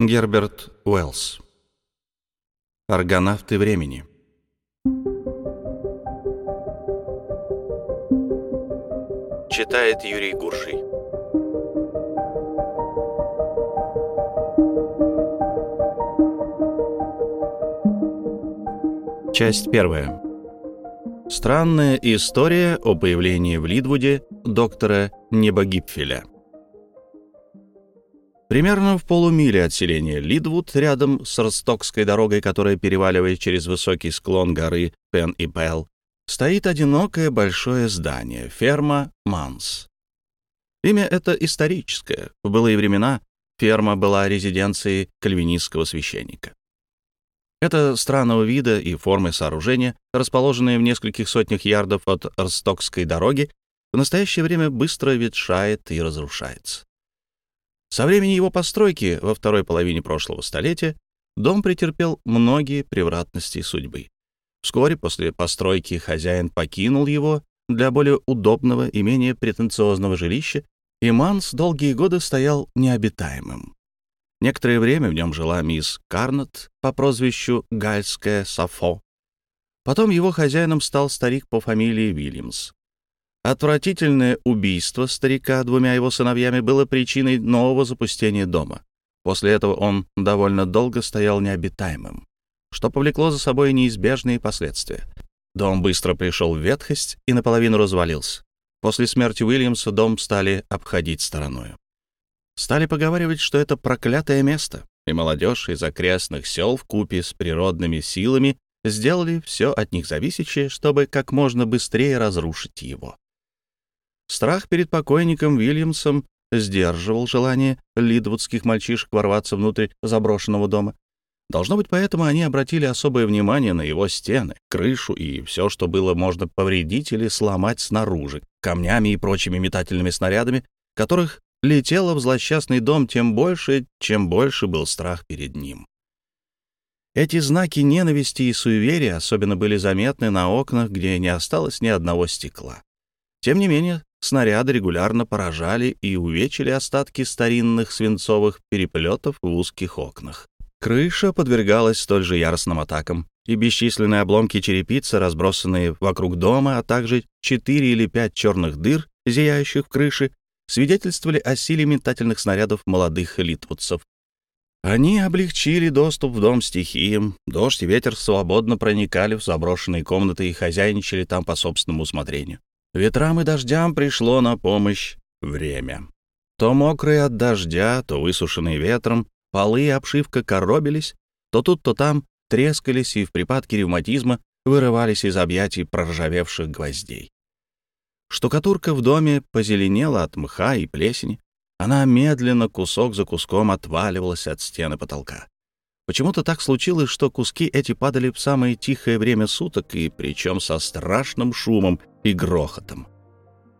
Герберт Уэллс. Аргонавты времени. Читает Юрий Гурший. Часть первая. Странная история о появлении в Лидвуде доктора Небогипфеля. Примерно в полумиле от селения Лидвуд, рядом с Ростокской дорогой, которая переваливает через высокий склон горы Пен и Пел, стоит одинокое большое здание — ферма Манс. Имя это историческое. В былые времена ферма была резиденцией кальвинистского священника. Это странного вида и формы сооружения, расположенное в нескольких сотнях ярдов от Ростокской дороги, в настоящее время быстро ветшает и разрушается. Со времени его постройки во второй половине прошлого столетия дом претерпел многие превратности судьбы. Вскоре после постройки хозяин покинул его для более удобного и менее претенциозного жилища, и Манс долгие годы стоял необитаемым. Некоторое время в нем жила мисс Карнет по прозвищу Гальская Сафо. Потом его хозяином стал старик по фамилии Вильямс. Отвратительное убийство старика двумя его сыновьями было причиной нового запустения дома. После этого он довольно долго стоял необитаемым, что повлекло за собой неизбежные последствия. Дом быстро пришел в ветхость и наполовину развалился. После смерти Уильямса дом стали обходить стороною. Стали поговаривать, что это проклятое место, и молодежь из окрестных сел в купе с природными силами сделали все от них зависящее, чтобы как можно быстрее разрушить его. Страх перед покойником Вильямсом сдерживал желание лидвудских мальчишек ворваться внутрь заброшенного дома. Должно быть, поэтому они обратили особое внимание на его стены, крышу и все, что было можно повредить или сломать снаружи, камнями и прочими метательными снарядами, которых летело в злосчастный дом тем больше, чем больше был страх перед ним. Эти знаки ненависти и суеверия особенно были заметны на окнах, где не осталось ни одного стекла. Тем не менее, снаряды регулярно поражали и увечили остатки старинных свинцовых переплетов в узких окнах. Крыша подвергалась столь же яростным атакам, и бесчисленные обломки черепицы, разбросанные вокруг дома, а также четыре или пять черных дыр, зияющих в крыше, свидетельствовали о силе метательных снарядов молодых литвудцев. Они облегчили доступ в дом стихиям, дождь и ветер свободно проникали в заброшенные комнаты и хозяйничали там по собственному усмотрению. Ветрам и дождям пришло на помощь время. То мокрые от дождя, то высушенные ветром, полы и обшивка коробились, то тут, то там трескались и в припадке ревматизма вырывались из объятий проржавевших гвоздей. Штукатурка в доме позеленела от мха и плесени. Она медленно, кусок за куском, отваливалась от стены потолка. Почему-то так случилось, что куски эти падали в самое тихое время суток, и причем со страшным шумом и грохотом.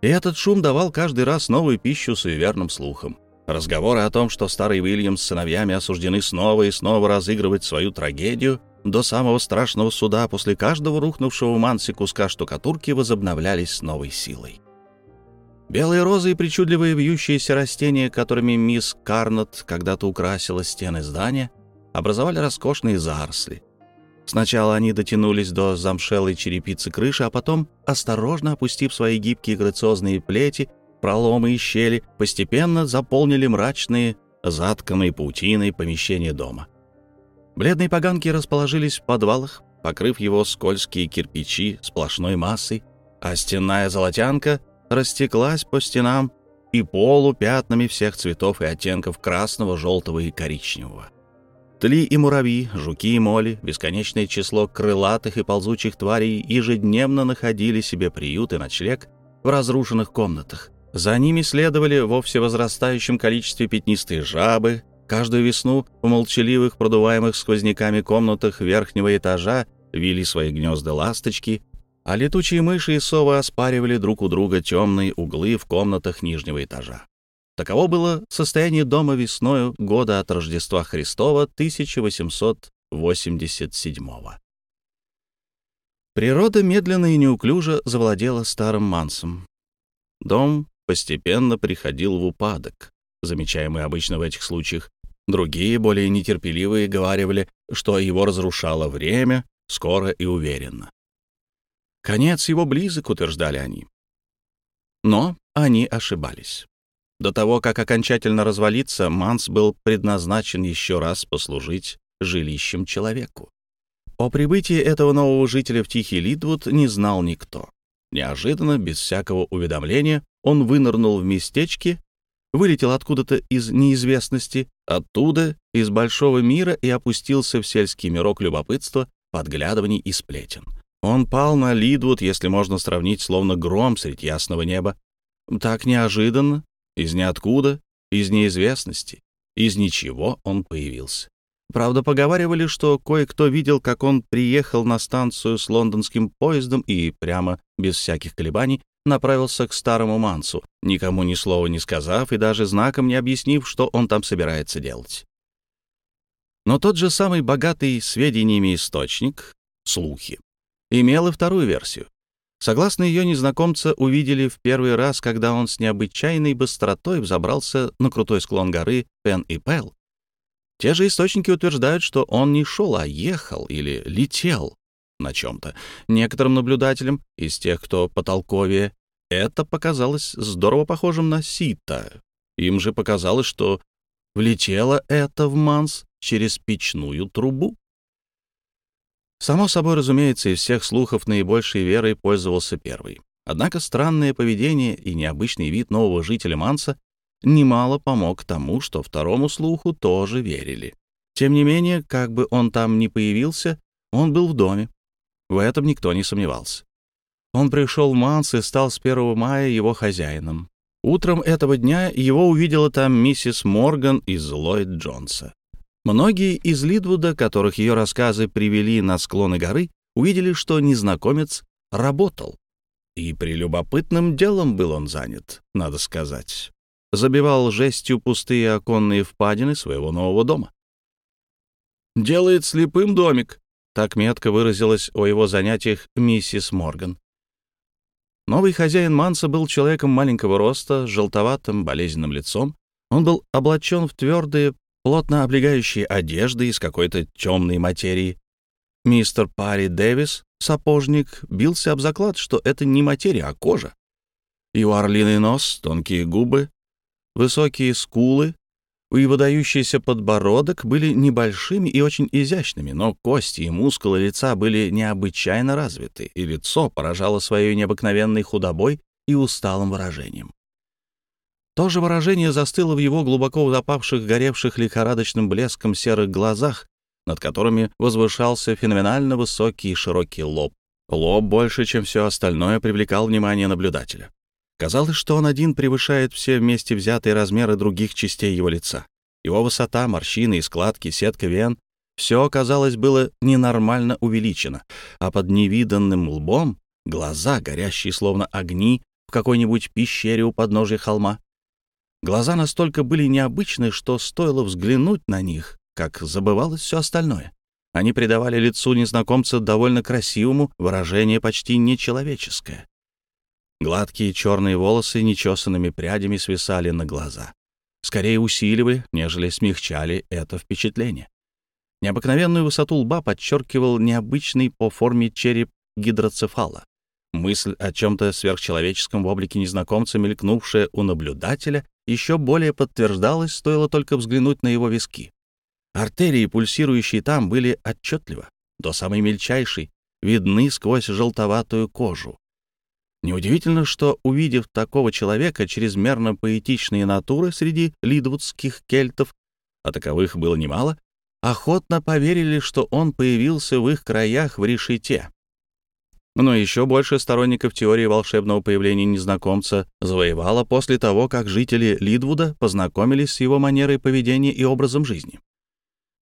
И этот шум давал каждый раз новую пищу суеверным слухам. Разговоры о том, что старый Уильям с сыновьями осуждены снова и снова разыгрывать свою трагедию, до самого страшного суда после каждого рухнувшего в мансе куска штукатурки возобновлялись с новой силой. Белые розы и причудливые вьющиеся растения, которыми мисс Карнот когда-то украсила стены здания, образовали роскошные заросли. Сначала они дотянулись до замшелой черепицы крыши, а потом, осторожно опустив свои гибкие грациозные плети, проломы и щели, постепенно заполнили мрачные, затканные паутиной помещения дома. Бледные поганки расположились в подвалах, покрыв его скользкие кирпичи сплошной массой, а стенная золотянка растеклась по стенам и полу пятнами всех цветов и оттенков красного, желтого и коричневого. Тли и муравьи, жуки и моли, бесконечное число крылатых и ползучих тварей ежедневно находили себе приют и ночлег в разрушенных комнатах. За ними следовали во всевозрастающем количестве пятнистые жабы. Каждую весну в молчаливых, продуваемых сквозняками комнатах верхнего этажа вели свои гнезда ласточки, а летучие мыши и совы оспаривали друг у друга темные углы в комнатах нижнего этажа. Таково было состояние дома весною года от Рождества Христова 1887 Природа медленно и неуклюже завладела старым Мансом. Дом постепенно приходил в упадок, замечаемый обычно в этих случаях, Другие, более нетерпеливые, говаривали, что его разрушало время, скоро и уверенно. Конец его близок, утверждали они. Но они ошибались. До того, как окончательно развалиться, Манс был предназначен еще раз послужить жилищем человеку. О прибытии этого нового жителя в Тихий Лидвуд не знал никто. Неожиданно, без всякого уведомления, он вынырнул в местечке, вылетел откуда-то из неизвестности, оттуда, из большого мира и опустился в сельский мирок любопытства, подглядываний и сплетен. Он пал на Лидвуд, если можно сравнить, словно гром средь ясного неба. Так неожиданно, из ниоткуда, из неизвестности, из ничего он появился. Правда, поговаривали, что кое-кто видел, как он приехал на станцию с лондонским поездом и прямо, без всяких колебаний, направился к старому Мансу, никому ни слова не сказав и даже знаком не объяснив, что он там собирается делать. Но тот же самый богатый сведениями источник, слухи, имел и вторую версию. Согласно ее, незнакомца увидели в первый раз, когда он с необычайной быстротой взобрался на крутой склон горы Пен и Пел. Те же источники утверждают, что он не шел, а ехал или летел на чем-то. Некоторым наблюдателям из тех, кто потолковее, это показалось здорово похожим на сито. Им же показалось, что влетело это в Манс через печную трубу. Само собой, разумеется, из всех слухов наибольшей верой пользовался первый. Однако странное поведение и необычный вид нового жителя Манса немало помог тому, что второму слуху тоже верили. Тем не менее, как бы он там ни появился, он был в доме. В этом никто не сомневался. Он пришел в Манс и стал с 1 мая его хозяином. Утром этого дня его увидела там миссис Морган из Ллойд Джонса. Многие из Лидвуда, которых ее рассказы привели на склоны горы, увидели, что незнакомец работал. И прелюбопытным делом был он занят, надо сказать. Забивал жестью пустые оконные впадины своего нового дома. «Делает слепым домик», — так метко выразилась о его занятиях миссис Морган. Новый хозяин Манса был человеком маленького роста, желтоватым болезненным лицом. Он был облачен в твердые, плотно облегающие одежды из какой-то темной материи. Мистер Парри Дэвис, сапожник, бился об заклад, что это не материя, а кожа. Его орлиный нос, тонкие губы, высокие скулы и выдающийся подбородок были небольшими и очень изящными, но кости и мускулы лица были необычайно развиты, и лицо поражало своей необыкновенной худобой и усталым выражением. То же выражение застыло в его глубоко запавших, горевших лихорадочным блеском серых глазах, над которыми возвышался феноменально высокий и широкий лоб. Лоб больше, чем все остальное, привлекал внимание наблюдателя. Казалось, что он один превышает все вместе взятые размеры других частей его лица. Его высота, морщины и складки, сетка вен — все, казалось, было ненормально увеличено, а под невиданным лбом — глаза, горящие словно огни в какой-нибудь пещере у подножия холма. Глаза настолько были необычны, что стоило взглянуть на них, как забывалось все остальное. Они придавали лицу незнакомца довольно красивому выражение почти нечеловеческое. Гладкие черные волосы нечесанными прядями свисали на глаза. Скорее усиливали, нежели смягчали это впечатление. Необыкновенную высоту лба подчеркивал необычный по форме череп гидроцефала. Мысль о чем-то сверхчеловеческом в облике незнакомца, мелькнувшая у наблюдателя, еще более подтверждалось, стоило только взглянуть на его виски. Артерии, пульсирующие там, были отчетливо, до самой мельчайшей, видны сквозь желтоватую кожу. Неудивительно, что, увидев такого человека, чрезмерно поэтичные натуры среди лидвудских кельтов, а таковых было немало, охотно поверили, что он появился в их краях в решете. Но еще больше сторонников теории волшебного появления незнакомца завоевало после того, как жители Лидвуда познакомились с его манерой поведения и образом жизни.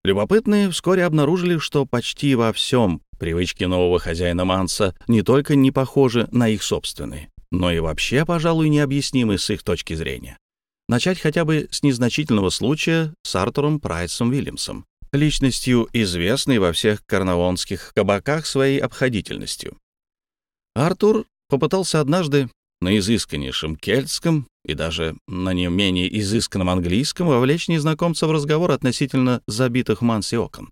Любопытные вскоре обнаружили, что почти во всем привычки нового хозяина Манса не только не похожи на их собственные, но и вообще, пожалуй, необъяснимы с их точки зрения. Начать хотя бы с незначительного случая с Артуром Прайсом Вильямсом, личностью, известной во всех карнавонских кабаках своей обходительностью. Артур попытался однажды, на изысканнейшем кельтском и даже на не менее изысканном английском вовлечь незнакомца в разговор относительно забитых манси окон.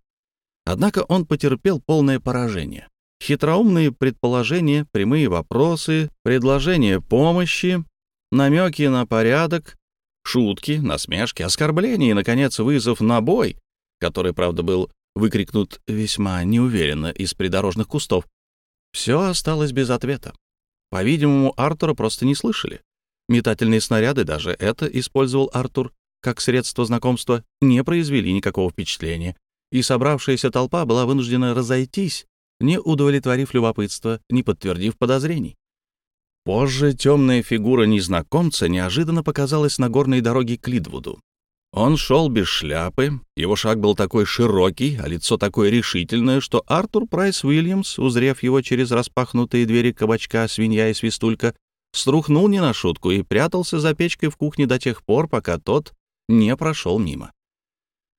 Однако он потерпел полное поражение. Хитроумные предположения, прямые вопросы, предложения помощи, намеки на порядок, шутки, насмешки, оскорбления и, наконец, вызов на бой, который, правда, был выкрикнут весьма неуверенно из придорожных кустов, все осталось без ответа. По-видимому, Артура просто не слышали. Метательные снаряды, даже это использовал Артур как средство знакомства, не произвели никакого впечатления, и собравшаяся толпа была вынуждена разойтись, не удовлетворив любопытство, не подтвердив подозрений. Позже темная фигура незнакомца неожиданно показалась на горной дороге к Лидвуду. Он шел без шляпы, его шаг был такой широкий, а лицо такое решительное, что Артур Прайс Уильямс, узрев его через распахнутые двери кабачка «Свинья и свистулька», струхнул не на шутку и прятался за печкой в кухне до тех пор, пока тот не прошел мимо.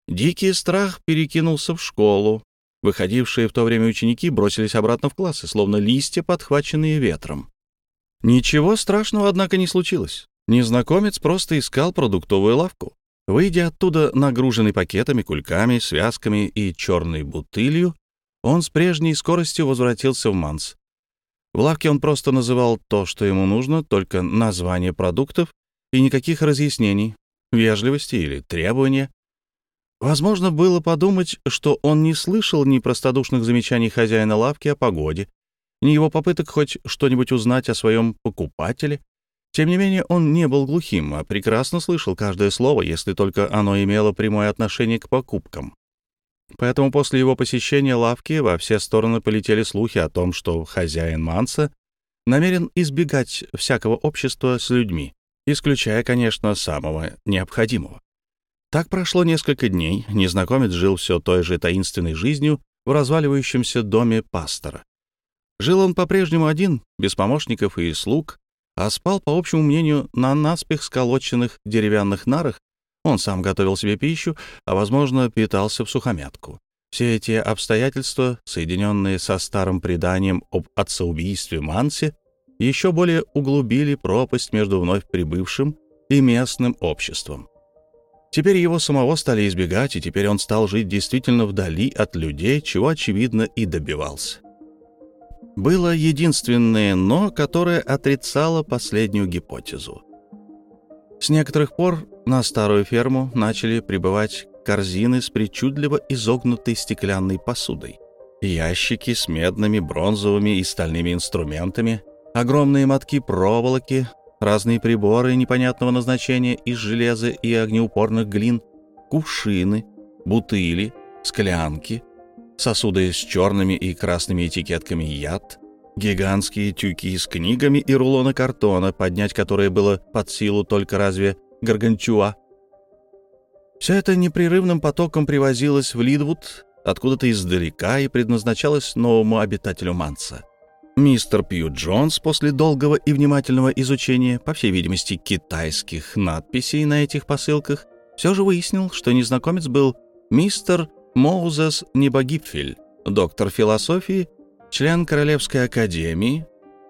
Дикий страх перекинулся в школу. Выходившие в то время ученики бросились обратно в классы, словно листья, подхваченные ветром. Ничего страшного, однако, не случилось. Незнакомец просто искал продуктовую лавку. Выйдя оттуда, нагруженный пакетами, кульками, связками и черной бутылью, он с прежней скоростью возвратился в Манс. В лавке он просто называл то, что ему нужно, только название продуктов и никаких разъяснений, вежливости или требования. Возможно, было подумать, что он не слышал ни простодушных замечаний хозяина лавки о погоде, ни его попыток хоть что-нибудь узнать о своем покупателе. Тем не менее, он не был глухим, а прекрасно слышал каждое слово, если только оно имело прямое отношение к покупкам. Поэтому после его посещения лавки во все стороны полетели слухи о том, что хозяин Манса намерен избегать всякого общества с людьми, исключая, конечно, самого необходимого. Так прошло несколько дней, незнакомец жил все той же таинственной жизнью в разваливающемся доме пастора. Жил он по-прежнему один, без помощников и слуг, а спал, по общему мнению, на наспех сколоченных деревянных нарах он сам готовил себе пищу, а, возможно, питался в сухомятку. Все эти обстоятельства, соединенные со старым преданием об отцеубийстве Манси, еще более углубили пропасть между вновь прибывшим и местным обществом. Теперь его самого стали избегать, и теперь он стал жить действительно вдали от людей, чего, очевидно, и добивался. Было единственное «но», которое отрицало последнюю гипотезу. С некоторых пор на старую ферму начали прибывать корзины с причудливо изогнутой стеклянной посудой, ящики с медными, бронзовыми и стальными инструментами, огромные мотки проволоки, разные приборы непонятного назначения из железа и огнеупорных глин, кувшины, бутыли, склянки, сосуды с черными и красными этикетками яд, гигантские тюки с книгами и рулоны картона, поднять которые было под силу только разве Гаргантюа. Все это непрерывным потоком привозилось в Лидвуд, откуда-то издалека, и предназначалось новому обитателю Манса. Мистер Пью Джонс после долгого и внимательного изучения, по всей видимости, китайских надписей на этих посылках, все же выяснил, что незнакомец был мистер Моузес Небогипфель, доктор философии, член Королевской академии,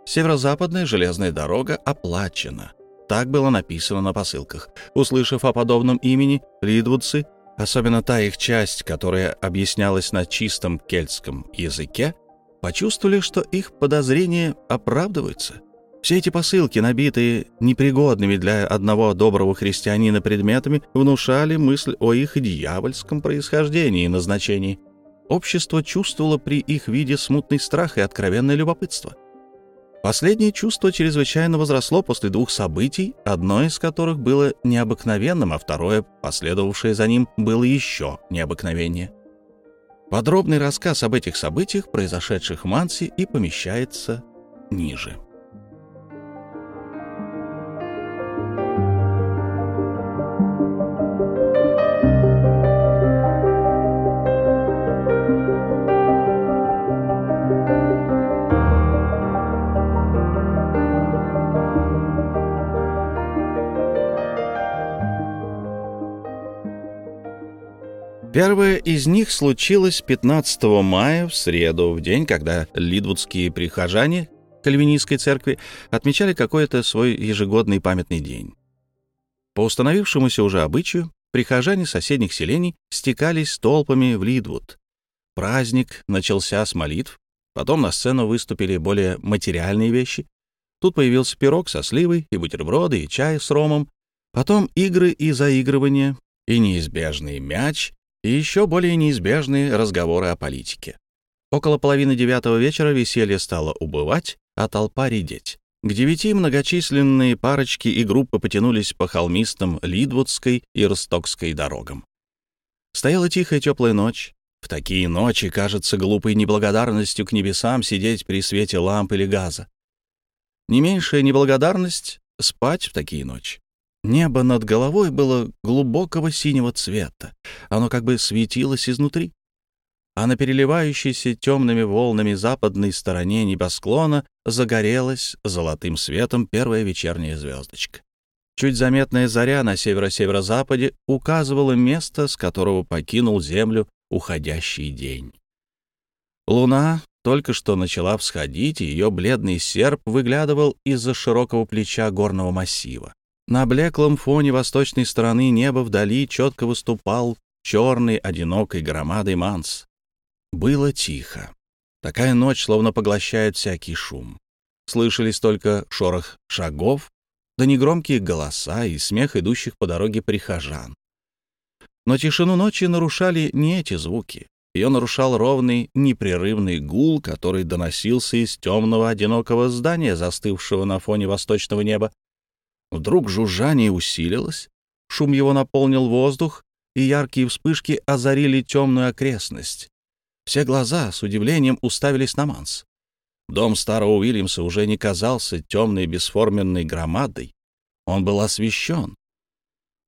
Северо-западная железная дорога оплачена. Так было написано на посылках. Услышав о подобном имени, лидвудцы, особенно та их часть, которая объяснялась на чистом кельтском языке, почувствовали, что их подозрения оправдываются. Все эти посылки, набитые непригодными для одного доброго христианина предметами, внушали мысль о их дьявольском происхождении и назначении. Общество чувствовало при их виде смутный страх и откровенное любопытство. Последнее чувство чрезвычайно возросло после двух событий, одно из которых было необыкновенным, а второе, последовавшее за ним, было еще необыкновеннее. Подробный рассказ об этих событиях, произошедших в Манси, и помещается ниже. Первое из них случилось 15 мая в среду, в день, когда лидвудские прихожане, кальвинистской церкви отмечали какой-то свой ежегодный памятный день. По установившемуся уже обычаю, прихожане соседних селений стекались толпами в Лидвуд. Праздник начался с молитв, потом на сцену выступили более материальные вещи. Тут появился пирог со сливой, и бутерброды, и чай с ромом, потом игры и заигрывания, и неизбежный мяч, и еще более неизбежные разговоры о политике. Около половины девятого вечера веселье стало убывать, а толпа редеть. К девяти многочисленные парочки и группы потянулись по холмистым Лидвудской и Ростокской дорогам. Стояла тихая теплая ночь. В такие ночи кажется глупой неблагодарностью к небесам сидеть при свете ламп или газа. Не меньшая неблагодарность — спать в такие ночи. Небо над головой было глубокого синего цвета. Оно как бы светилось изнутри. А на переливающейся темными волнами западной стороне небосклона загорелась золотым светом первая вечерняя звездочка. Чуть заметная заря на северо-северо-западе указывала место, с которого покинул Землю уходящий день. Луна только что начала всходить, и ее бледный серп выглядывал из-за широкого плеча горного массива. На блеклом фоне восточной стороны неба вдали четко выступал черный одинокой громадой манс. Было тихо. Такая ночь словно поглощает всякий шум. Слышались только шорох шагов, да негромкие голоса и смех идущих по дороге прихожан. Но тишину ночи нарушали не эти звуки. Ее нарушал ровный, непрерывный гул, который доносился из темного одинокого здания, застывшего на фоне восточного неба. Вдруг жужжание усилилось, шум его наполнил воздух, и яркие вспышки озарили темную окрестность. Все глаза с удивлением уставились на Манс. Дом старого Уильямса уже не казался темной бесформенной громадой. Он был освещен.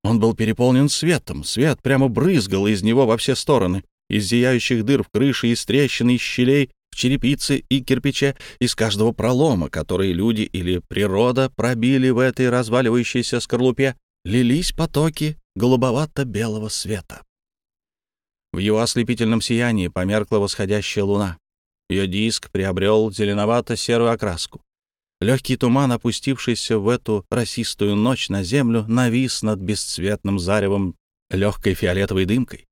Он был переполнен светом. Свет прямо брызгал из него во все стороны. Из зияющих дыр в крыше, из трещин, из щелей, в черепице и кирпиче, из каждого пролома, который люди или природа пробили в этой разваливающейся скорлупе, лились потоки голубовато-белого света. В его ослепительном сиянии померкла восходящая луна. Ее диск приобрел зеленовато-серую окраску. Легкий туман, опустившийся в эту росистую ночь на землю, навис над бесцветным заревом легкой фиолетовой дымкой.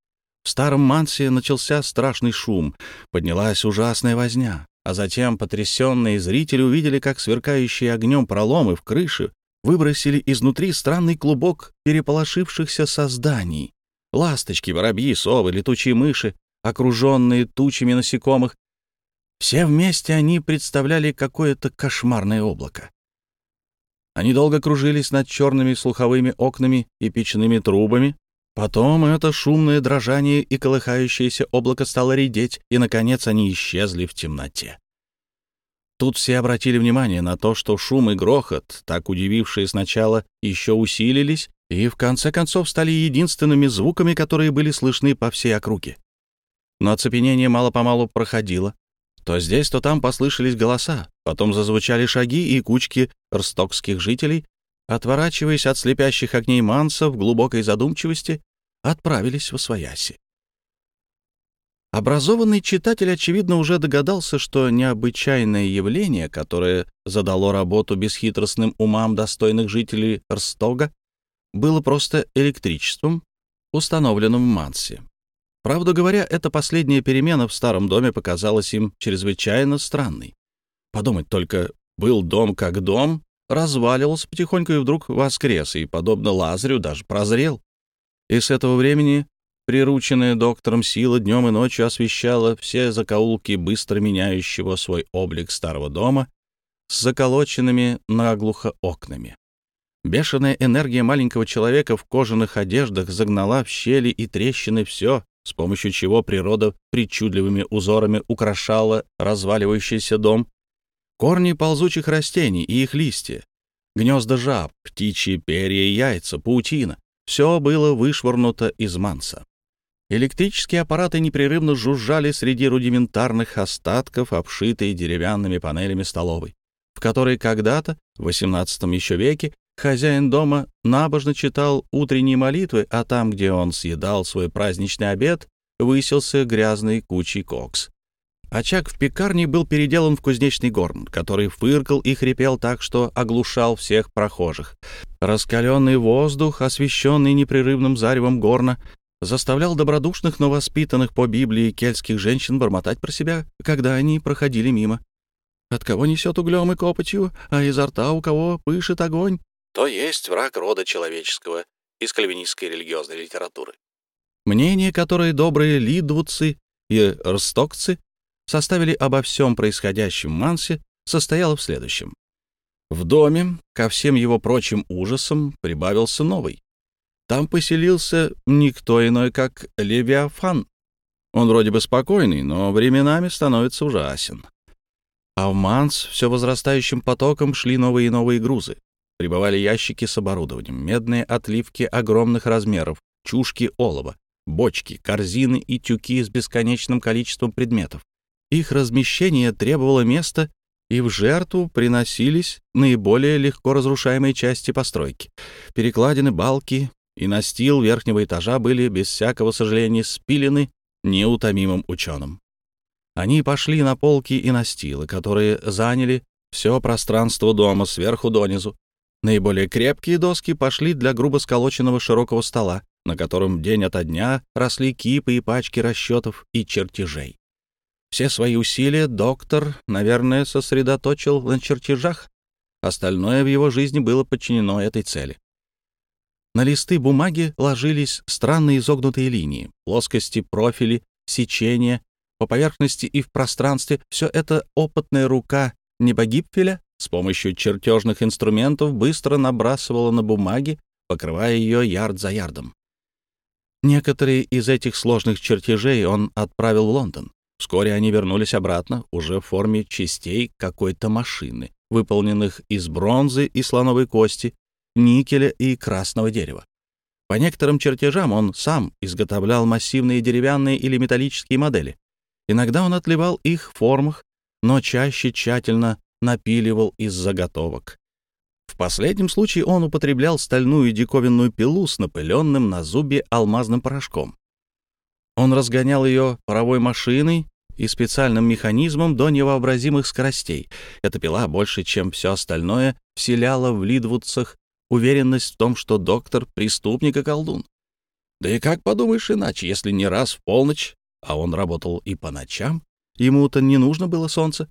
В старом Мансе начался страшный шум, поднялась ужасная возня, а затем потрясенные зрители увидели, как сверкающие огнем проломы в крыше выбросили изнутри странный клубок переполошившихся созданий. Ласточки, воробьи, совы, летучие мыши, окруженные тучами насекомых. Все вместе они представляли какое-то кошмарное облако. Они долго кружились над черными слуховыми окнами и печными трубами, Потом это шумное дрожание и колыхающееся облако стало редеть, и, наконец, они исчезли в темноте. Тут все обратили внимание на то, что шум и грохот, так удивившие сначала, еще усилились и, в конце концов, стали единственными звуками, которые были слышны по всей округе. Но оцепенение мало-помалу проходило. То здесь, то там послышались голоса, потом зазвучали шаги, и кучки рстокских жителей отворачиваясь от слепящих огней Манса в глубокой задумчивости, отправились в Освояси. Образованный читатель, очевидно, уже догадался, что необычайное явление, которое задало работу бесхитростным умам достойных жителей Рстога, было просто электричеством, установленным в Мансе. Правду говоря, эта последняя перемена в старом доме показалась им чрезвычайно странной. Подумать только, был дом как дом, разваливался потихоньку и вдруг воскрес, и, подобно Лазарю, даже прозрел. И с этого времени прирученная доктором сила днем и ночью освещала все закоулки быстро меняющего свой облик старого дома с заколоченными наглухо окнами. Бешеная энергия маленького человека в кожаных одеждах загнала в щели и трещины все, с помощью чего природа причудливыми узорами украшала разваливающийся дом, корни ползучих растений и их листья, гнезда жаб, птичьи перья и яйца, паутина — все было вышвырнуто из манса. Электрические аппараты непрерывно жужжали среди рудиментарных остатков, обшитые деревянными панелями столовой, в которой когда-то, в XVIII еще веке, хозяин дома набожно читал утренние молитвы, а там, где он съедал свой праздничный обед, высился грязный кучей кокс. Очаг в пекарне был переделан в кузнечный горн, который фыркал и хрипел так, что оглушал всех прохожих. Раскаленный воздух, освещенный непрерывным заревом горна, заставлял добродушных, но воспитанных по Библии кельтских женщин бормотать про себя, когда они проходили мимо. От кого несет углем и копотью, а изо рта у кого пышет огонь, то есть враг рода человеческого из кальвинистской религиозной литературы. Мнение, которое добрые лидвудцы и рстокцы составили обо всем происходящем Мансе, состояло в следующем. В доме, ко всем его прочим ужасам, прибавился новый. Там поселился никто иной, как Левиафан. Он вроде бы спокойный, но временами становится ужасен. А в Манс все возрастающим потоком шли новые и новые грузы. Прибывали ящики с оборудованием, медные отливки огромных размеров, чушки олова, бочки, корзины и тюки с бесконечным количеством предметов. Их размещение требовало места, и в жертву приносились наиболее легко разрушаемые части постройки. Перекладины, балки и настил верхнего этажа были, без всякого сожаления, спилены неутомимым ученым. Они пошли на полки и настилы, которые заняли все пространство дома сверху донизу. Наиболее крепкие доски пошли для грубо сколоченного широкого стола, на котором день ото дня росли кипы и пачки расчетов и чертежей. Все свои усилия доктор, наверное, сосредоточил на чертежах. Остальное в его жизни было подчинено этой цели. На листы бумаги ложились странные изогнутые линии, плоскости, профили, сечения. По поверхности и в пространстве все это опытная рука Небогипфеля с помощью чертежных инструментов быстро набрасывала на бумаги, покрывая ее ярд за ярдом. Некоторые из этих сложных чертежей он отправил в Лондон. Вскоре они вернулись обратно, уже в форме частей какой-то машины, выполненных из бронзы и слоновой кости, никеля и красного дерева. По некоторым чертежам он сам изготовлял массивные деревянные или металлические модели. Иногда он отливал их в формах, но чаще тщательно напиливал из заготовок. В последнем случае он употреблял стальную диковинную пилу с напыленным на зубе алмазным порошком. Он разгонял ее паровой машиной и специальным механизмом до невообразимых скоростей. Эта пила больше, чем все остальное, вселяла в Лидвудцах уверенность в том, что доктор — преступник и колдун. Да и как подумаешь иначе, если не раз в полночь, а он работал и по ночам, ему-то не нужно было солнце,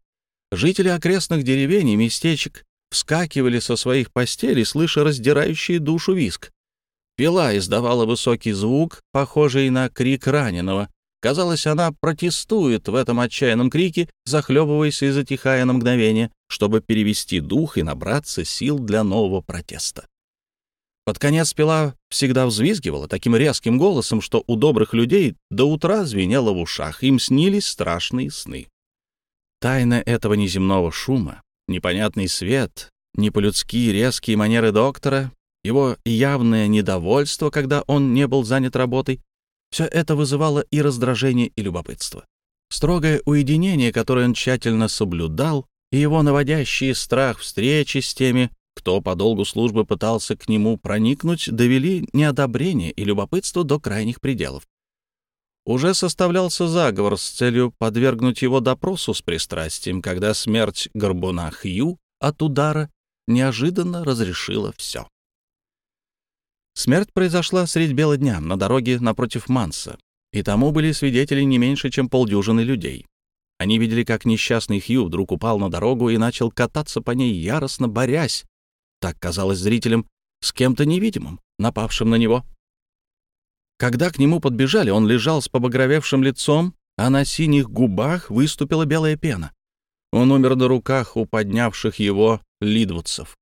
жители окрестных деревень и местечек вскакивали со своих постелей, слыша раздирающий душу виск. Пила издавала высокий звук, похожий на крик раненого. Казалось, она протестует в этом отчаянном крике, захлебываясь и затихая на мгновение, чтобы перевести дух и набраться сил для нового протеста. Под конец пила всегда взвизгивала таким резким голосом, что у добрых людей до утра звенело в ушах, им снились страшные сны. Тайна этого неземного шума, непонятный свет, не по-людски резкие манеры доктора его явное недовольство, когда он не был занят работой, все это вызывало и раздражение, и любопытство. Строгое уединение, которое он тщательно соблюдал, и его наводящий страх встречи с теми, кто по долгу службы пытался к нему проникнуть, довели неодобрение и любопытство до крайних пределов. Уже составлялся заговор с целью подвергнуть его допросу с пристрастием, когда смерть Горбуна Хью от удара неожиданно разрешила все. Смерть произошла средь бела дня на дороге напротив Манса, и тому были свидетели не меньше, чем полдюжины людей. Они видели, как несчастный Хью вдруг упал на дорогу и начал кататься по ней, яростно борясь, так казалось зрителям, с кем-то невидимым, напавшим на него. Когда к нему подбежали, он лежал с побагровевшим лицом, а на синих губах выступила белая пена. Он умер на руках у поднявших его лидвудцев.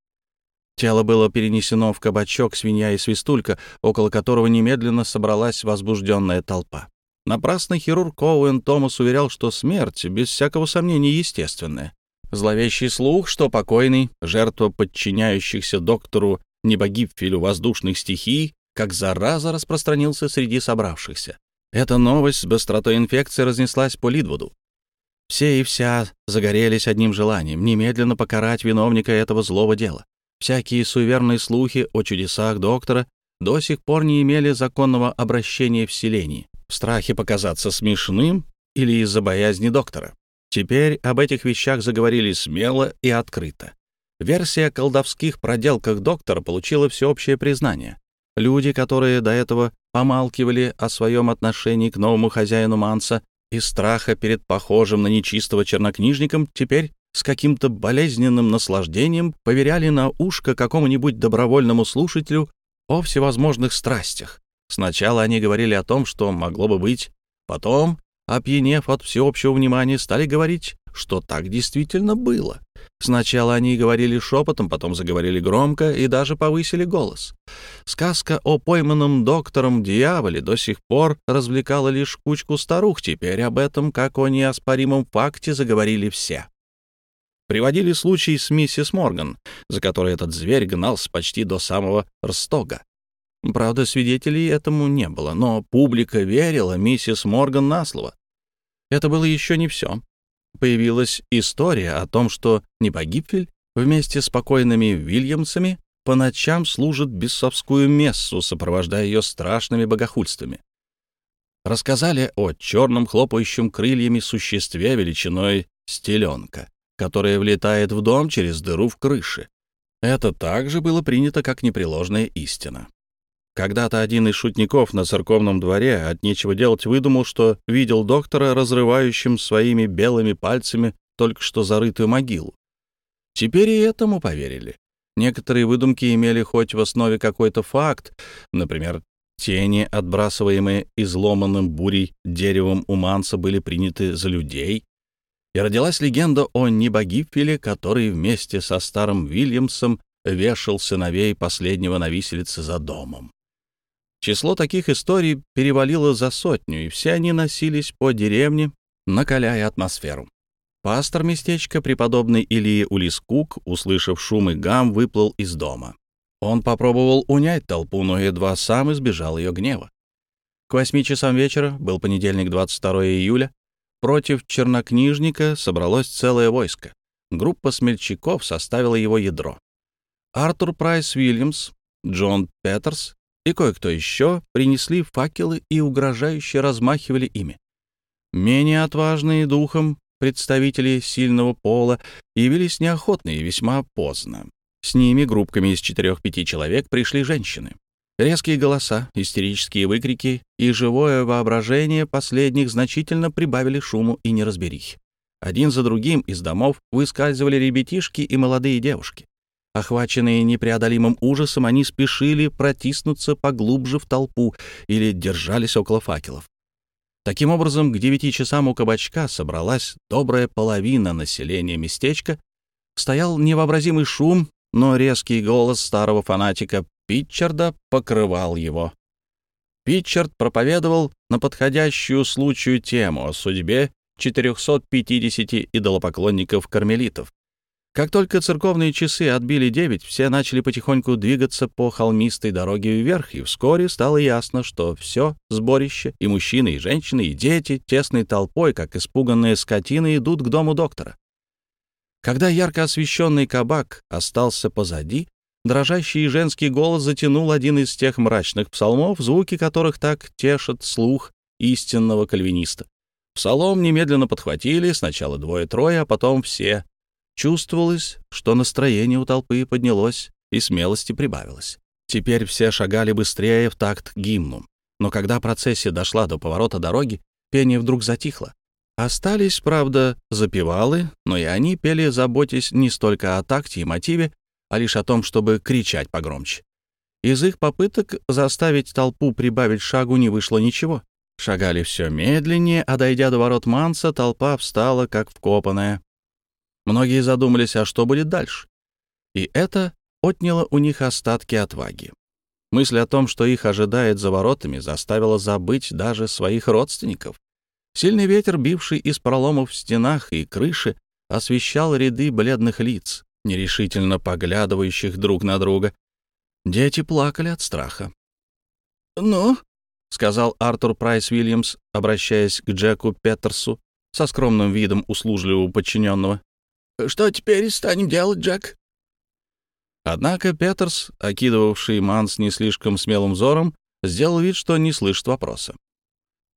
Тело было перенесено в кабачок «Свинья и свистулька», около которого немедленно собралась возбужденная толпа. Напрасно хирург Оуэн Томас уверял, что смерть, без всякого сомнения, естественная. Зловещий слух, что покойный, жертва подчиняющихся доктору Небогипфелю воздушных стихий, как зараза распространился среди собравшихся. Эта новость с быстротой инфекции разнеслась по Лидвуду. Все и вся загорелись одним желанием — немедленно покарать виновника этого злого дела. Всякие суеверные слухи о чудесах доктора до сих пор не имели законного обращения в селении, в страхе показаться смешным или из-за боязни доктора. Теперь об этих вещах заговорили смело и открыто. Версия о колдовских проделках доктора получила всеобщее признание. Люди, которые до этого помалкивали о своем отношении к новому хозяину Манса из страха перед похожим на нечистого чернокнижником, теперь с каким-то болезненным наслаждением поверяли на ушко какому-нибудь добровольному слушателю о всевозможных страстях. Сначала они говорили о том, что могло бы быть, потом, опьянев от всеобщего внимания, стали говорить, что так действительно было. Сначала они говорили шепотом, потом заговорили громко и даже повысили голос. Сказка о пойманном доктором дьяволе до сих пор развлекала лишь кучку старух, теперь об этом, как о неоспоримом факте, заговорили все. Приводили случай с миссис Морган, за которой этот зверь гнался почти до самого Рстога. Правда, свидетелей этому не было, но публика верила миссис Морган на слово. Это было еще не все появилась история о том, что Непогибель вместе с покойными Вильямсами по ночам служит бесовскую мессу, сопровождая ее страшными богохульствами. Рассказали о черном хлопающем крыльями существе величиной стеленка, которое влетает в дом через дыру в крыше. Это также было принято как непреложная истина. Когда-то один из шутников на церковном дворе от нечего делать выдумал, что видел доктора, разрывающим своими белыми пальцами только что зарытую могилу. Теперь и этому поверили. Некоторые выдумки имели хоть в основе какой-то факт, например, тени, отбрасываемые изломанным бурей деревом у Манса, были приняты за людей, и родилась легенда о Небогипфеле, который вместе со старым Вильямсом вешал сыновей последнего на виселице за домом. Число таких историй перевалило за сотню, и все они носились по деревне, накаляя атмосферу. Пастор местечка, преподобный Ильи Улискук, услышав шум и гам, выплыл из дома. Он попробовал унять толпу, но едва сам избежал ее гнева. К восьми часам вечера, был понедельник, 22 июля, против чернокнижника собралось целое войско. Группа смельчаков составила его ядро. Артур Прайс Уильямс, Джон Петерс и кое-кто еще принесли факелы и угрожающе размахивали ими. Менее отважные духом представители сильного пола явились неохотно и весьма поздно. С ними группками из четырех-пяти человек пришли женщины. Резкие голоса, истерические выкрики и живое воображение последних значительно прибавили шуму и неразберихи. Один за другим из домов выскальзывали ребятишки и молодые девушки. Охваченные непреодолимым ужасом, они спешили протиснуться поглубже в толпу или держались около факелов. Таким образом, к девяти часам у кабачка собралась добрая половина населения местечка, стоял невообразимый шум, но резкий голос старого фанатика Питчарда покрывал его. Питчард проповедовал на подходящую случаю тему о судьбе 450 идолопоклонников-кармелитов, как только церковные часы отбили девять, все начали потихоньку двигаться по холмистой дороге вверх, и вскоре стало ясно, что все сборище, и мужчины, и женщины, и дети, тесной толпой, как испуганные скотины, идут к дому доктора. Когда ярко освещенный кабак остался позади, дрожащий женский голос затянул один из тех мрачных псалмов, звуки которых так тешат слух истинного кальвиниста. Псалом немедленно подхватили, сначала двое-трое, а потом все, Чувствовалось, что настроение у толпы поднялось и смелости прибавилось. Теперь все шагали быстрее в такт гимну. Но когда процессия дошла до поворота дороги, пение вдруг затихло. Остались, правда, запевалы, но и они пели, заботясь не столько о такте и мотиве, а лишь о том, чтобы кричать погромче. Из их попыток заставить толпу прибавить шагу не вышло ничего. Шагали все медленнее, а дойдя до ворот Манса, толпа встала, как вкопанная. Многие задумались, а что будет дальше? И это отняло у них остатки отваги. Мысль о том, что их ожидает за воротами, заставила забыть даже своих родственников. Сильный ветер, бивший из проломов в стенах и крыши, освещал ряды бледных лиц, нерешительно поглядывающих друг на друга. Дети плакали от страха. «Ну?» — сказал Артур Прайс Уильямс, обращаясь к Джеку Петерсу со скромным видом услужливого подчиненного. Что теперь станем делать, Джек?» Однако Петерс, окидывавший Манс не слишком смелым взором, сделал вид, что не слышит вопроса.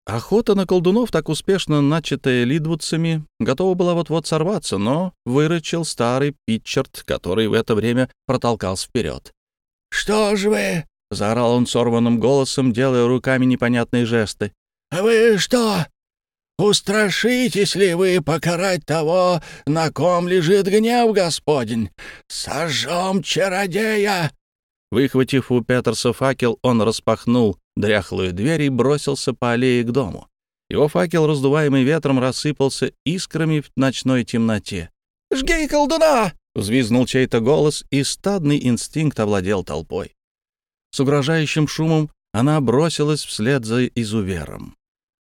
Охота на колдунов, так успешно начатая лидвудцами, готова была вот-вот сорваться, но вырычил старый Питчард, который в это время протолкался вперед. «Что ж вы?» — заорал он сорванным голосом, делая руками непонятные жесты. «Вы что, устрашитесь ли вы покарать того, на ком лежит гнев Господень? Сожжем чародея!» Выхватив у Петерса факел, он распахнул дряхлую дверь и бросился по аллее к дому. Его факел, раздуваемый ветром, рассыпался искрами в ночной темноте. «Жги колдуна!» — взвизнул чей-то голос, и стадный инстинкт овладел толпой. С угрожающим шумом она бросилась вслед за изувером.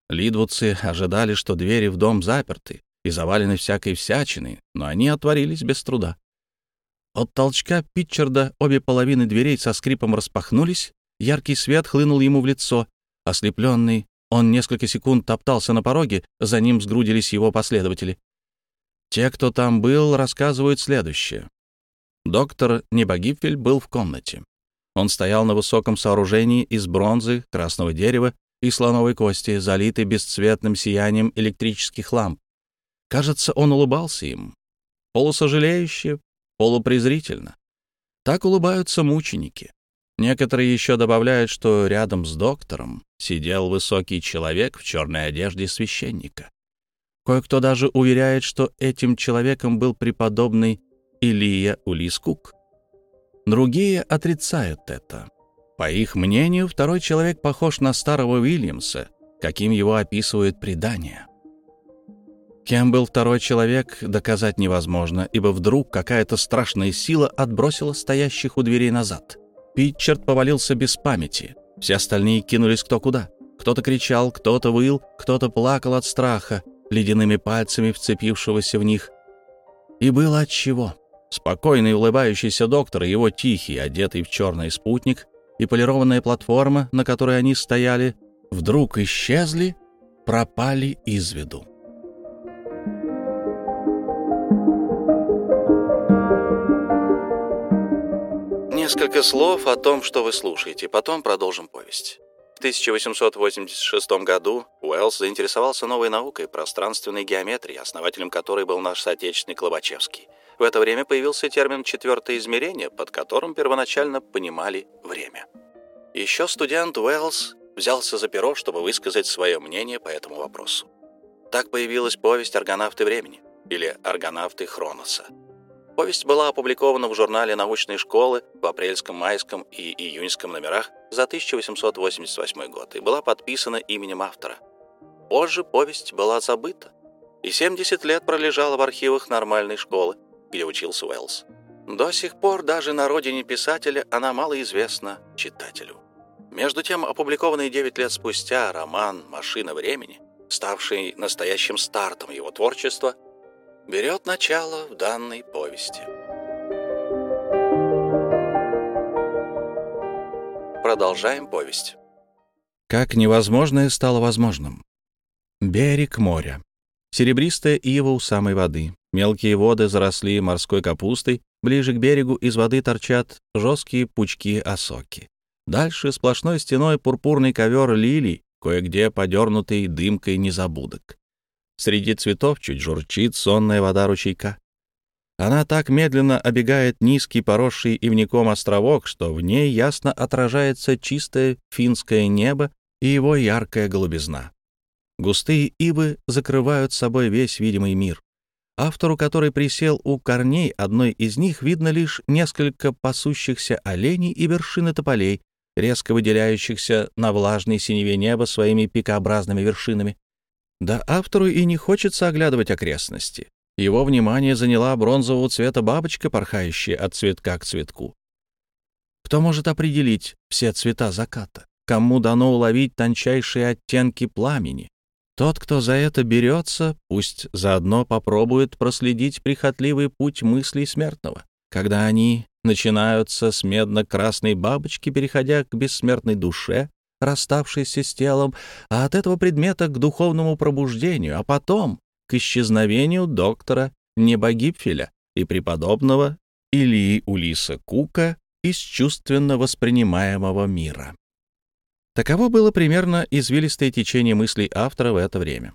Лидвудцы ожидали, что двери в дом заперты и завалены всякой всячиной, но они отворились без труда. От толчка Питчарда обе половины дверей со скрипом распахнулись, Яркий свет хлынул ему в лицо. Ослепленный, он несколько секунд топтался на пороге, за ним сгрудились его последователи. Те, кто там был, рассказывают следующее. Доктор Небогипфель был в комнате. Он стоял на высоком сооружении из бронзы, красного дерева и слоновой кости, залитый бесцветным сиянием электрических ламп. Кажется, он улыбался им. Полусожалеюще, полупрезрительно. Так улыбаются мученики. Некоторые еще добавляют, что рядом с доктором сидел высокий человек в черной одежде священника. Кое-кто даже уверяет, что этим человеком был преподобный Илия Улискук. Другие отрицают это. По их мнению, второй человек похож на старого Уильямса, каким его описывают предания. Кем был второй человек, доказать невозможно, ибо вдруг какая-то страшная сила отбросила стоящих у дверей назад — Питчард повалился без памяти. Все остальные кинулись кто куда. Кто-то кричал, кто-то выл, кто-то плакал от страха, ледяными пальцами вцепившегося в них. И было отчего. Спокойный улыбающийся доктор и его тихий, одетый в черный спутник, и полированная платформа, на которой они стояли, вдруг исчезли, пропали из виду. Несколько слов о том, что вы слушаете, потом продолжим повесть. В 1886 году Уэллс заинтересовался новой наукой пространственной геометрии, основателем которой был наш соотечественный Клобачевский. В это время появился термин «четвертое измерение», под которым первоначально понимали время. Еще студент Уэллс взялся за перо, чтобы высказать свое мнение по этому вопросу. Так появилась повесть «Аргонавты времени» или «Аргонавты Хроноса», Повесть была опубликована в журнале научной школы в апрельском, майском и июньском номерах за 1888 год и была подписана именем автора. Позже повесть была забыта и 70 лет пролежала в архивах нормальной школы, где учился Уэллс. До сих пор даже на родине писателя она мало известна читателю. Между тем, опубликованный 9 лет спустя роман «Машина времени», ставший настоящим стартом его творчества, берет начало в данной повести. Продолжаем повесть. Как невозможное стало возможным. Берег моря. Серебристая ива у самой воды. Мелкие воды заросли морской капустой. Ближе к берегу из воды торчат жесткие пучки осоки. Дальше сплошной стеной пурпурный ковер лилий, кое-где подернутый дымкой незабудок. Среди цветов чуть журчит сонная вода ручейка. Она так медленно обегает низкий, поросший ивником островок, что в ней ясно отражается чистое финское небо и его яркая голубизна. Густые ивы закрывают собой весь видимый мир. Автору, который присел у корней одной из них, видно лишь несколько пасущихся оленей и вершины тополей, резко выделяющихся на влажной синеве неба своими пикообразными вершинами. Да автору и не хочется оглядывать окрестности. Его внимание заняла бронзового цвета бабочка, порхающая от цветка к цветку. Кто может определить все цвета заката? Кому дано уловить тончайшие оттенки пламени? Тот, кто за это берется, пусть заодно попробует проследить прихотливый путь мыслей смертного, когда они начинаются с медно-красной бабочки, переходя к бессмертной душе, расставшийся с телом, а от этого предмета к духовному пробуждению, а потом к исчезновению доктора Небогипфеля и преподобного Ильи Улиса Кука из чувственно воспринимаемого мира. Таково было примерно извилистое течение мыслей автора в это время.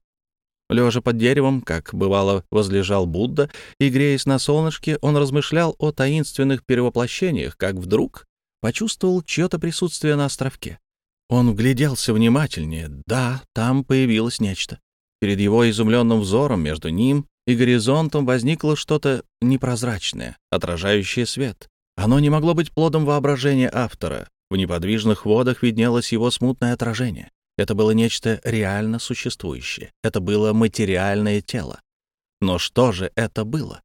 Лежа под деревом, как бывало возлежал Будда, и греясь на солнышке, он размышлял о таинственных перевоплощениях, как вдруг почувствовал чье-то присутствие на островке. Он вгляделся внимательнее. Да, там появилось нечто. Перед его изумленным взором между ним и горизонтом возникло что-то непрозрачное, отражающее свет. Оно не могло быть плодом воображения автора. В неподвижных водах виднелось его смутное отражение. Это было нечто реально существующее. Это было материальное тело. Но что же это было?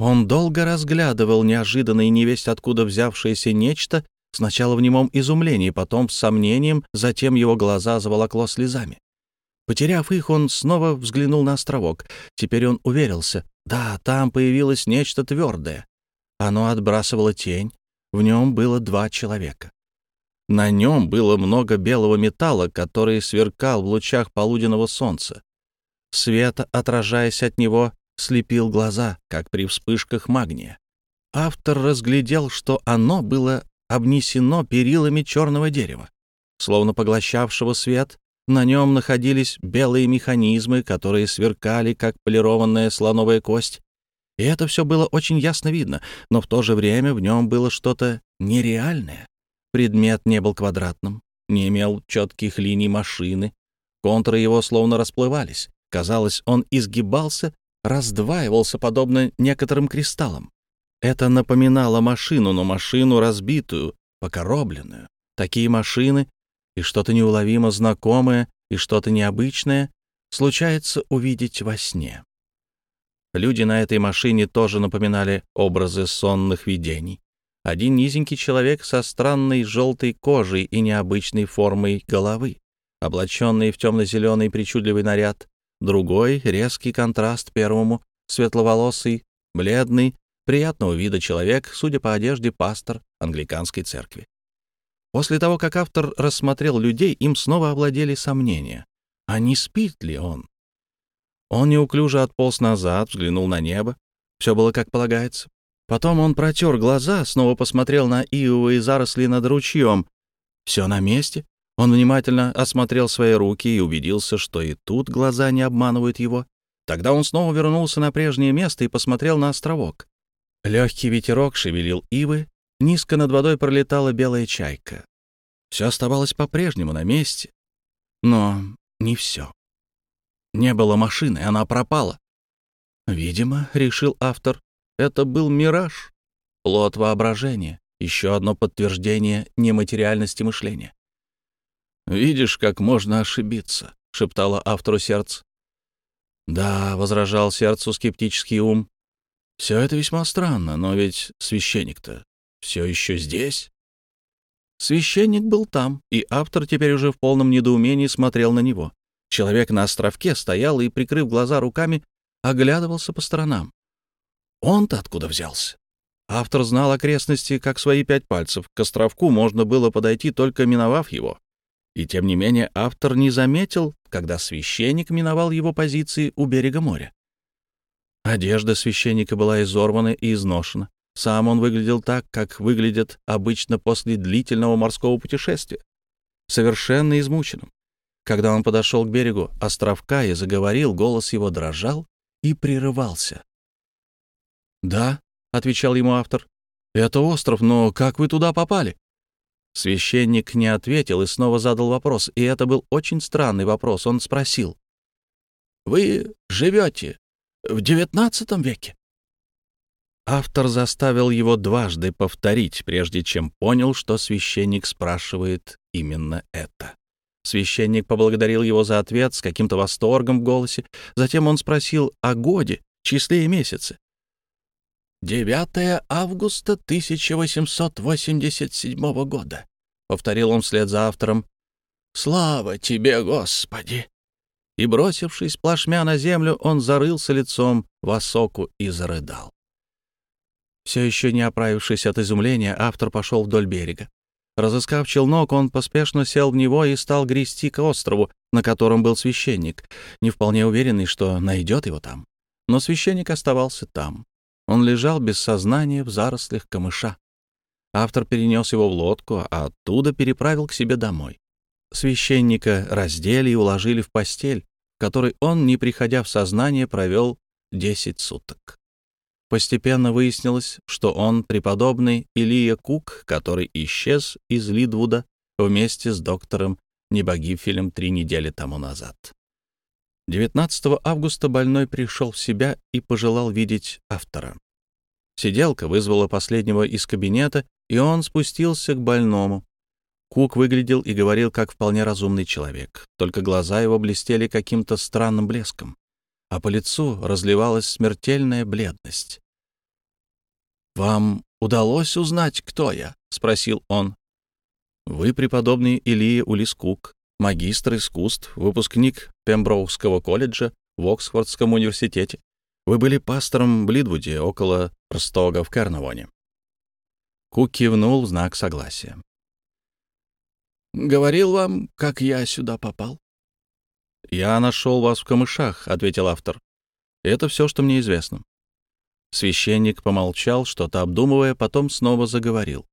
Он долго разглядывал неожиданно и невесть откуда взявшееся нечто, сначала в немом изумлении, потом с сомнением, затем его глаза заволокло слезами. Потеряв их, он снова взглянул на островок. Теперь он уверился. Да, там появилось нечто твердое. Оно отбрасывало тень. В нем было два человека. На нем было много белого металла, который сверкал в лучах полуденного солнца. Свет, отражаясь от него, слепил глаза, как при вспышках магния. Автор разглядел, что оно было обнесено перилами черного дерева. Словно поглощавшего свет, на нем находились белые механизмы, которые сверкали, как полированная слоновая кость. И это все было очень ясно видно, но в то же время в нем было что-то нереальное. Предмет не был квадратным, не имел четких линий машины, контуры его словно расплывались. Казалось, он изгибался, раздваивался, подобно некоторым кристаллам. Это напоминало машину, но машину разбитую, покоробленную. Такие машины и что-то неуловимо знакомое, и что-то необычное случается увидеть во сне. Люди на этой машине тоже напоминали образы сонных видений. Один низенький человек со странной желтой кожей и необычной формой головы, облаченный в темно-зеленый причудливый наряд. Другой — резкий контраст первому, светловолосый, бледный, приятного вида человек, судя по одежде, пастор англиканской церкви. После того, как автор рассмотрел людей, им снова овладели сомнения. А не спит ли он? Он неуклюже отполз назад, взглянул на небо. Все было как полагается. Потом он протер глаза, снова посмотрел на ивовые заросли над ручьем. Все на месте. Он внимательно осмотрел свои руки и убедился, что и тут глаза не обманывают его. Тогда он снова вернулся на прежнее место и посмотрел на островок. Легкий ветерок шевелил ивы, Низко над водой пролетала белая чайка. Все оставалось по-прежнему на месте. Но не все. Не было машины, она пропала. Видимо, решил автор, это был мираж, плод воображения, еще одно подтверждение нематериальности мышления. «Видишь, как можно ошибиться», — шептало автору сердце. «Да», — возражал сердцу скептический ум, — «все это весьма странно, но ведь священник-то все еще здесь?» Священник был там, и автор теперь уже в полном недоумении смотрел на него. Человек на островке стоял и, прикрыв глаза руками, оглядывался по сторонам. Он-то откуда взялся? Автор знал окрестности как свои пять пальцев. К островку можно было подойти, только миновав его. И тем не менее автор не заметил, когда священник миновал его позиции у берега моря. Одежда священника была изорвана и изношена. Сам он выглядел так, как выглядят обычно после длительного морского путешествия, совершенно измученным. Когда он подошел к берегу островка и заговорил, голос его дрожал и прерывался. «Да», — отвечал ему автор, — «это остров, но как вы туда попали?» Священник не ответил и снова задал вопрос, и это был очень странный вопрос. Он спросил, «Вы живете в девятнадцатом веке?» Автор заставил его дважды повторить, прежде чем понял, что священник спрашивает именно это. Священник поблагодарил его за ответ с каким-то восторгом в голосе. Затем он спросил о годе, числе и месяце. «9 августа 1887 года», — повторил он вслед за автором. «Слава тебе, Господи!» И, бросившись плашмя на землю, он зарылся лицом в осоку и зарыдал. Все еще не оправившись от изумления, автор пошел вдоль берега. Разыскав челнок, он поспешно сел в него и стал грести к острову, на котором был священник, не вполне уверенный, что найдет его там. Но священник оставался там. Он лежал без сознания в зарослях камыша. Автор перенес его в лодку, а оттуда переправил к себе домой. Священника раздели и уложили в постель, в которой он, не приходя в сознание, провел 10 суток. Постепенно выяснилось, что он преподобный Илия Кук, который исчез из Лидвуда вместе с доктором Небогифелем три недели тому назад. 19 августа больной пришел в себя и пожелал видеть автора. Сиделка вызвала последнего из кабинета, и он спустился к больному. Кук выглядел и говорил как вполне разумный человек, только глаза его блестели каким-то странным блеском, а по лицу разливалась смертельная бледность. «Вам удалось узнать, кто я?» — спросил он. «Вы преподобный Илия Улискук, магистр искусств, выпускник Пемброукского колледжа в Оксфордском университете. Вы были пастором в Блидвуде, около Рстога в Карнавоне. Кук кивнул в знак согласия. «Говорил вам, как я сюда попал?» «Я нашел вас в камышах», — ответил автор. «Это все, что мне известно». Священник помолчал, что-то обдумывая, потом снова заговорил.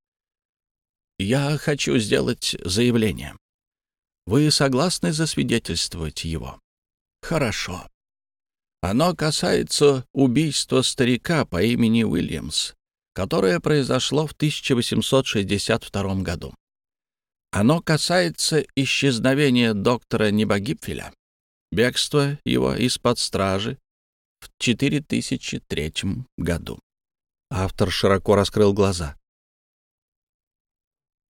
«Я хочу сделать заявление. Вы согласны засвидетельствовать его?» «Хорошо. Оно касается убийства старика по имени Уильямс, которое произошло в 1862 году. Оно касается исчезновения доктора Небогипфеля, бегства его из-под стражи в 4003 году. Автор широко раскрыл глаза.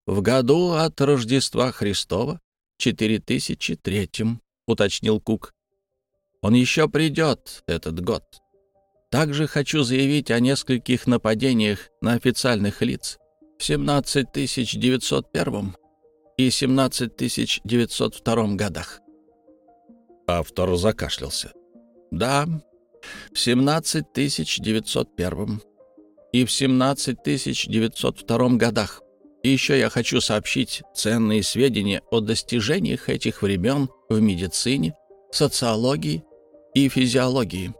В году от Рождества Христова, 4003, уточнил Кук. Он еще придет, этот год. Также хочу заявить о нескольких нападениях на официальных лиц в 17901 и 17902 годах. Автор закашлялся. Да, в 17901 и в 17902 годах. И еще я хочу сообщить ценные сведения о достижениях этих времен в медицине, социологии и физиологии.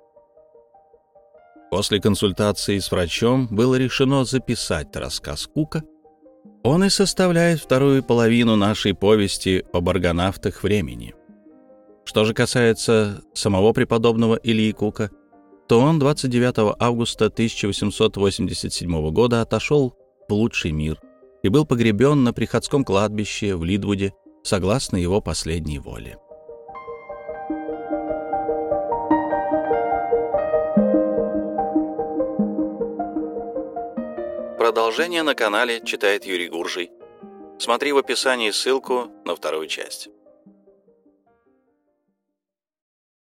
После консультации с врачом было решено записать рассказ Кука. Он и составляет вторую половину нашей повести об аргонавтах времени. Что же касается самого преподобного Ильи Кука, то он 29 августа 1887 года отошел в лучший мир и был погребен на приходском кладбище в Лидвуде согласно его последней воле. Продолжение на канале читает Юрий Гуржий. Смотри в описании ссылку на вторую часть.